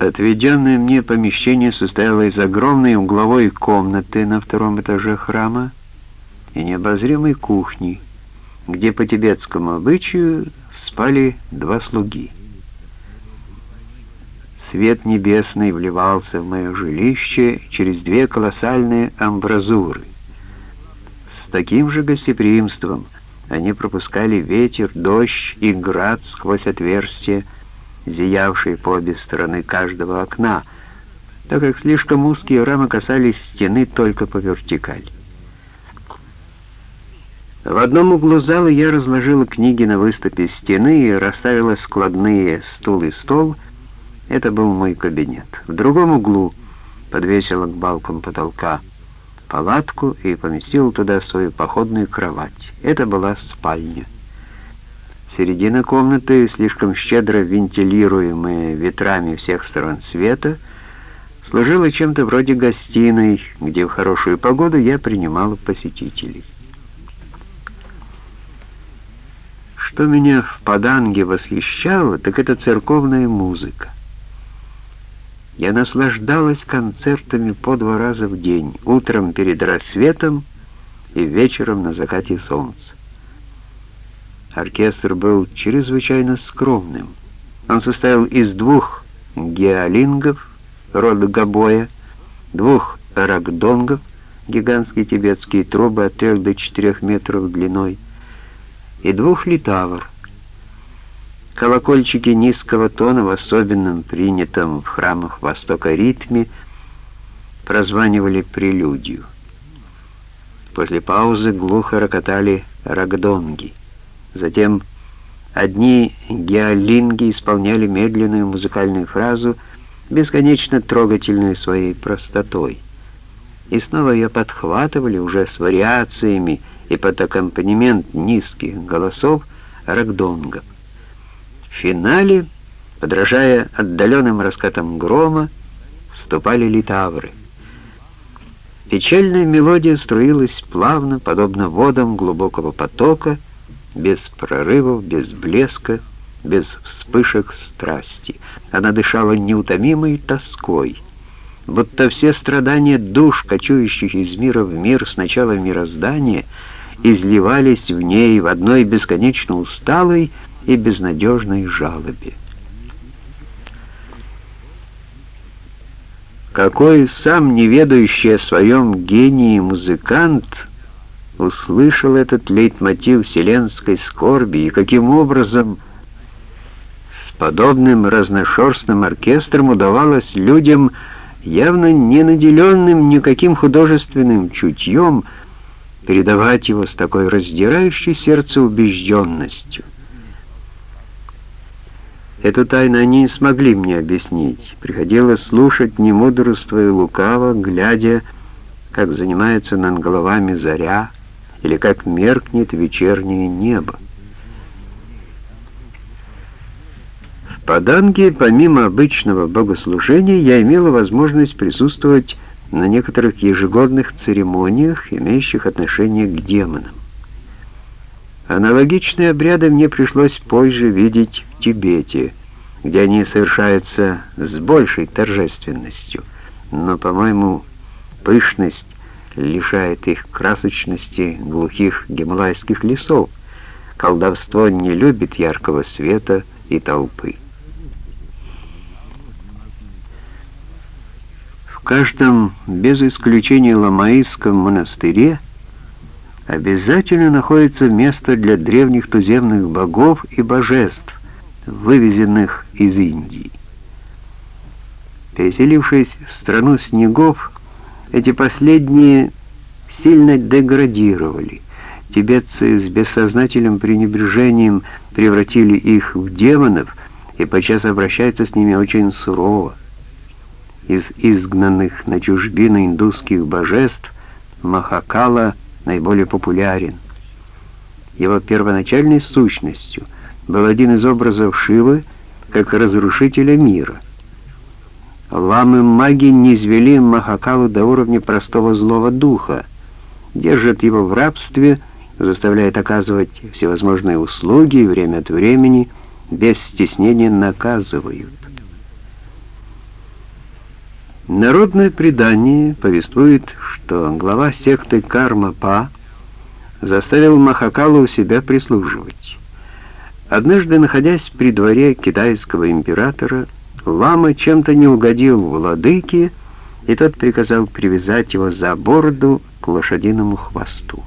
Отведенное мне помещение состояло из огромной угловой комнаты на втором этаже храма и необозримой кухни, где по тибетскому обычаю спали два слуги. Свет небесный вливался в мое жилище через две колоссальные амбразуры. С таким же гостеприимством они пропускали ветер, дождь и град сквозь отверстия, зиявшие по обе стороны каждого окна, так как слишком узкие рамы касались стены только по вертикали. В одном углу зала я разложила книги на выступе стены и расставила складные стул и стол. Это был мой кабинет. В другом углу подвесила к балкам потолка палатку и поместила туда свою походную кровать. Это была спальня. Середина комнаты, слишком щедро вентилируемая ветрами всех сторон света, служила чем-то вроде гостиной, где в хорошую погоду я принимала посетителей. Что меня в Паданге восхищало, так это церковная музыка. Я наслаждалась концертами по два раза в день, утром перед рассветом и вечером на закате солнца. Оркестр был чрезвычайно скромным. Он состоял из двух геолингов, рода гобоя, двух рагдонгов, гигантские тибетские трубы от 3 до 4 метров длиной, и двух литавр. Колокольчики низкого тона в особенном принятом в храмах Востока ритме прозванивали прелюдию. После паузы глухо рокотали рагдонги. Затем одни геолинги исполняли медленную музыкальную фразу, бесконечно трогательную своей простотой. И снова ее подхватывали уже с вариациями и под аккомпанемент низких голосов рагдонгов. В финале, подражая отдаленным раскатам грома, вступали литавры. Печальная мелодия струилась плавно, подобно водам глубокого потока, без прорывов, без блеска, без вспышек страсти. Она дышала неутомимой тоской, будто все страдания душ, кочующих из мира в мир с начала мироздания, изливались в ней в одной бесконечно усталой и безнадежной жалобе. Какой сам неведающий о своем гении музыкант — услышал этот лейтмотив вселенской скорби и каким образом с подобным разношерстным оркестром удавалось людям, явно не наделенным никаким художественным чутьем, передавать его с такой раздирающей сердце убежденностью. Эту тайну они не смогли мне объяснить. Приходилось слушать, не и лукаво, глядя, как занимается над головами заря, или как меркнет вечернее небо. В Паданге, помимо обычного богослужения, я имела возможность присутствовать на некоторых ежегодных церемониях, имеющих отношение к демонам. Аналогичные обряды мне пришлось позже видеть в Тибете, где они совершаются с большей торжественностью, но, по-моему, пышность лишает их красочности глухих гималайских лесов. Колдовство не любит яркого света и толпы. В каждом, без исключения ламаистском монастыре, обязательно находится место для древних туземных богов и божеств, вывезенных из Индии. Переселившись в страну снегов, эти последние сильно деградировали. Тибетцы с бессознательным пренебрежением превратили их в демонов и подчас обращаются с ними очень сурово. Из изгнанных на чужбину индусских божеств Махакала наиболее популярен. Его первоначальной сущностью был один из образов Шивы как разрушителя мира — Ламы-маги не извели Махакалу до уровня простого злого духа, держат его в рабстве, заставляют оказывать всевозможные услуги и время от времени без стеснения наказывают. Народное предание повествует, что глава секты Карма-Па заставил Махакалу у себя прислуживать. Однажды, находясь при дворе китайского императора, лама чем-то не угодил владыке, и тот приказал привязать его за бороду к лошадиному хвосту.